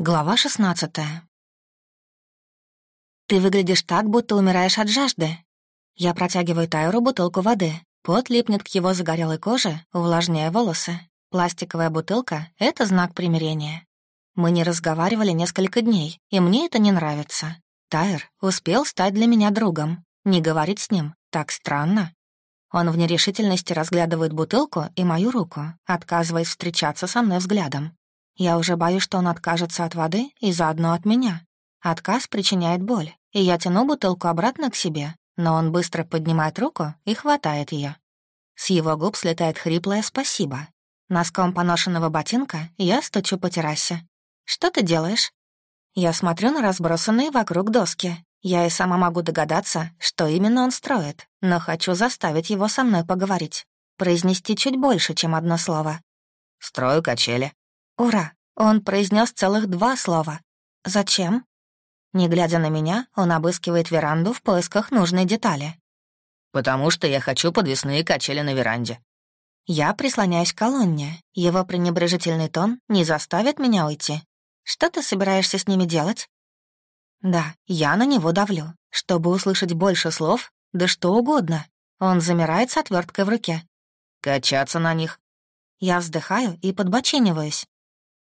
Глава шестнадцатая. «Ты выглядишь так, будто умираешь от жажды». Я протягиваю Тайру бутылку воды. Пот липнет к его загорелой коже, увлажняя волосы. Пластиковая бутылка — это знак примирения. Мы не разговаривали несколько дней, и мне это не нравится. Тайр успел стать для меня другом. Не говорить с ним так странно. Он в нерешительности разглядывает бутылку и мою руку, отказываясь встречаться со мной взглядом. Я уже боюсь, что он откажется от воды и заодно от меня. Отказ причиняет боль, и я тяну бутылку обратно к себе, но он быстро поднимает руку и хватает ее. С его губ слетает хриплое «спасибо». Носком поношенного ботинка я стучу по террасе. «Что ты делаешь?» Я смотрю на разбросанные вокруг доски. Я и сама могу догадаться, что именно он строит, но хочу заставить его со мной поговорить. Произнести чуть больше, чем одно слово. «Строю качели», «Ура!» Он произнес целых два слова. «Зачем?» Не глядя на меня, он обыскивает веранду в поисках нужной детали. «Потому что я хочу подвесные качели на веранде». Я прислоняюсь к колонне. Его пренебрежительный тон не заставит меня уйти. Что ты собираешься с ними делать? Да, я на него давлю, чтобы услышать больше слов, да что угодно. Он замирает с отверткой в руке. «Качаться на них». Я вздыхаю и подбочениваюсь.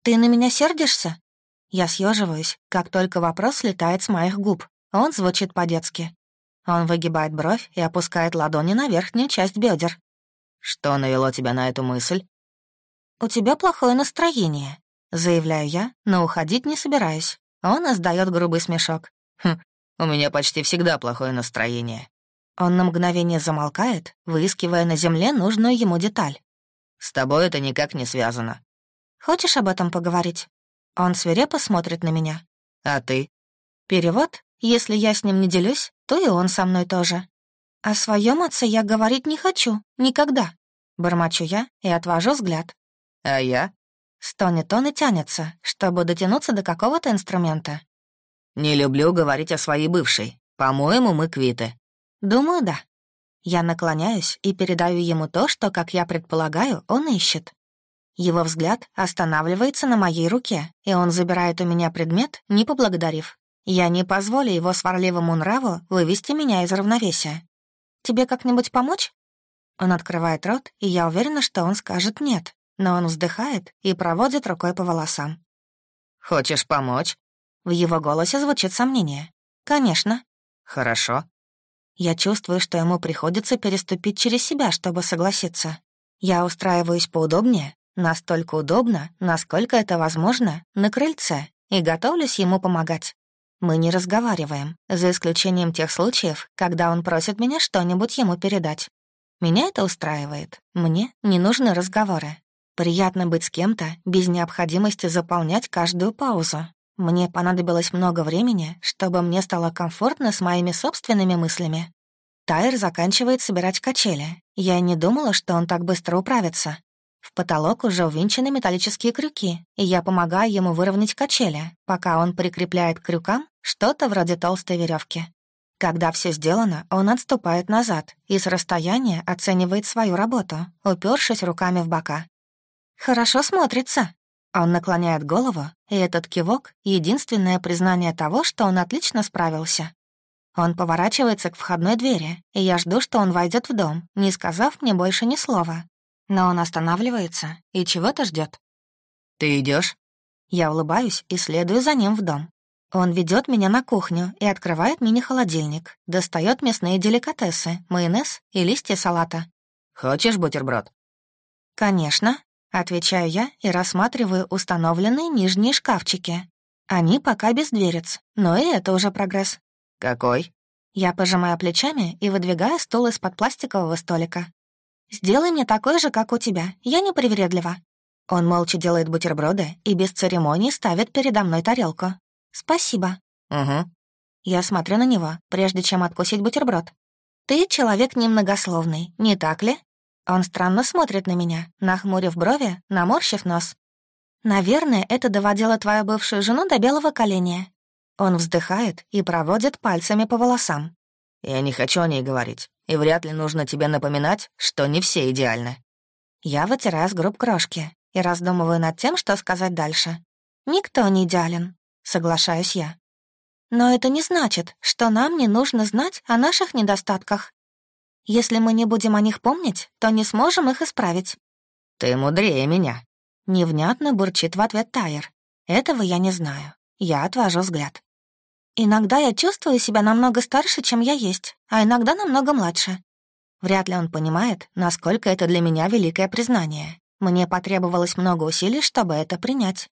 «Ты на меня сердишься?» Я съеживаюсь, как только вопрос слетает с моих губ. Он звучит по-детски. Он выгибает бровь и опускает ладони на верхнюю часть бедер. «Что навело тебя на эту мысль?» «У тебя плохое настроение», — заявляю я, но уходить не собираюсь. Он издает грубый смешок. «Хм, у меня почти всегда плохое настроение». Он на мгновение замолкает, выискивая на земле нужную ему деталь. «С тобой это никак не связано. Хочешь об этом поговорить?» Он свирепо смотрит на меня. «А ты?» Перевод. Если я с ним не делюсь, то и он со мной тоже. О своем отце я говорить не хочу. Никогда. Бормочу я и отвожу взгляд. «А я?» Стонет он и тянется, чтобы дотянуться до какого-то инструмента. «Не люблю говорить о своей бывшей. По-моему, мы квиты». «Думаю, да». Я наклоняюсь и передаю ему то, что, как я предполагаю, он ищет. Его взгляд останавливается на моей руке, и он забирает у меня предмет, не поблагодарив. Я не позволю его сварливому нраву вывести меня из равновесия. «Тебе как-нибудь помочь?» Он открывает рот, и я уверена, что он скажет «нет», но он вздыхает и проводит рукой по волосам. «Хочешь помочь?» В его голосе звучит сомнение. «Конечно». «Хорошо». Я чувствую, что ему приходится переступить через себя, чтобы согласиться. Я устраиваюсь поудобнее, Настолько удобно, насколько это возможно, на крыльце, и готовлюсь ему помогать. Мы не разговариваем, за исключением тех случаев, когда он просит меня что-нибудь ему передать. Меня это устраивает. Мне не нужны разговоры. Приятно быть с кем-то без необходимости заполнять каждую паузу. Мне понадобилось много времени, чтобы мне стало комфортно с моими собственными мыслями. Тайр заканчивает собирать качели. Я не думала, что он так быстро управится. В потолок уже увинчены металлические крюки, и я помогаю ему выровнять качели, пока он прикрепляет к крюкам что-то вроде толстой веревки. Когда все сделано, он отступает назад и с расстояния оценивает свою работу, упершись руками в бока. «Хорошо смотрится». Он наклоняет голову, и этот кивок — единственное признание того, что он отлично справился. Он поворачивается к входной двери, и я жду, что он войдет в дом, не сказав мне больше ни слова, но он останавливается и чего-то ждет. «Ты идешь? Я улыбаюсь и следую за ним в дом. Он ведет меня на кухню и открывает мини-холодильник, достает мясные деликатесы, майонез и листья салата. «Хочешь бутерброд?» «Конечно», — отвечаю я и рассматриваю установленные нижние шкафчики. Они пока без дверец, но и это уже прогресс. «Какой?» Я пожимаю плечами и выдвигаю стул из-под пластикового столика. «Сделай мне такой же, как у тебя. Я не привередлива». Он молча делает бутерброды и без церемоний ставит передо мной тарелку. «Спасибо». «Угу». Я смотрю на него, прежде чем откусить бутерброд. «Ты человек немногословный, не так ли?» Он странно смотрит на меня, нахмурив брови, наморщив нос. «Наверное, это доводило твою бывшую жену до белого коленя». Он вздыхает и проводит пальцами по волосам. «Я не хочу о ней говорить и вряд ли нужно тебе напоминать, что не все идеальны». Я вытираю с групп крошки и раздумываю над тем, что сказать дальше. Никто не идеален, соглашаюсь я. Но это не значит, что нам не нужно знать о наших недостатках. Если мы не будем о них помнить, то не сможем их исправить. «Ты мудрее меня», — невнятно бурчит в ответ Тайер. «Этого я не знаю. Я отвожу взгляд. Иногда я чувствую себя намного старше, чем я есть, а иногда намного младше. Вряд ли он понимает, насколько это для меня великое признание. Мне потребовалось много усилий, чтобы это принять.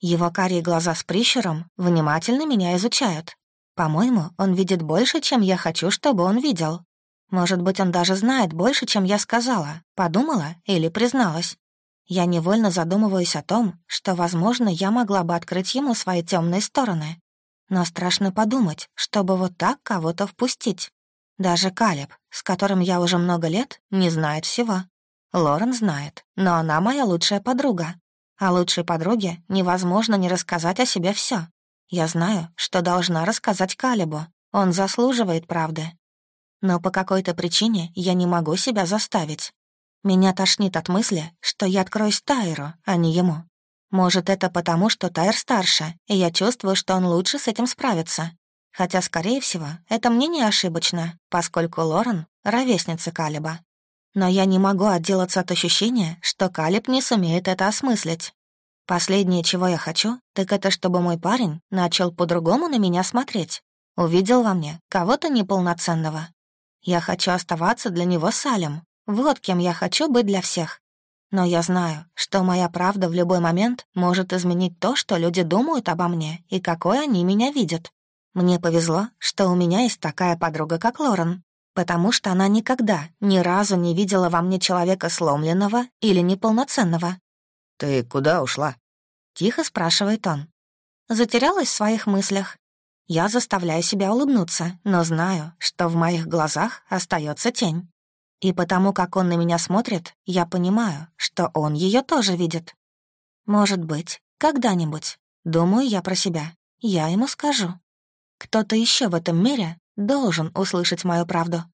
Его карие глаза с прищуром внимательно меня изучают. По-моему, он видит больше, чем я хочу, чтобы он видел. Может быть, он даже знает больше, чем я сказала, подумала или призналась. Я невольно задумываюсь о том, что, возможно, я могла бы открыть ему свои темные стороны. Но страшно подумать, чтобы вот так кого-то впустить. Даже Калеб, с которым я уже много лет, не знает всего. Лорен знает, но она моя лучшая подруга. А лучшей подруге невозможно не рассказать о себе все. Я знаю, что должна рассказать Калебу. Он заслуживает правды. Но по какой-то причине я не могу себя заставить. Меня тошнит от мысли, что я откроюсь Тайру, а не ему. Может, это потому, что Тайр старше, и я чувствую, что он лучше с этим справится. Хотя, скорее всего, это мне не ошибочно, поскольку Лорен — ровесница Калиба. Но я не могу отделаться от ощущения, что Калиб не сумеет это осмыслить. Последнее, чего я хочу, так это чтобы мой парень начал по-другому на меня смотреть. Увидел во мне кого-то неполноценного. Я хочу оставаться для него Салем. Вот кем я хочу быть для всех. Но я знаю, что моя правда в любой момент может изменить то, что люди думают обо мне и какой они меня видят. Мне повезло, что у меня есть такая подруга, как Лорен, потому что она никогда, ни разу не видела во мне человека сломленного или неполноценного. «Ты куда ушла?» — тихо спрашивает он. Затерялась в своих мыслях. Я заставляю себя улыбнуться, но знаю, что в моих глазах остается тень. И потому, как он на меня смотрит, я понимаю, что он ее тоже видит. Может быть, когда-нибудь, думаю я про себя, я ему скажу. Кто-то еще в этом мире должен услышать мою правду.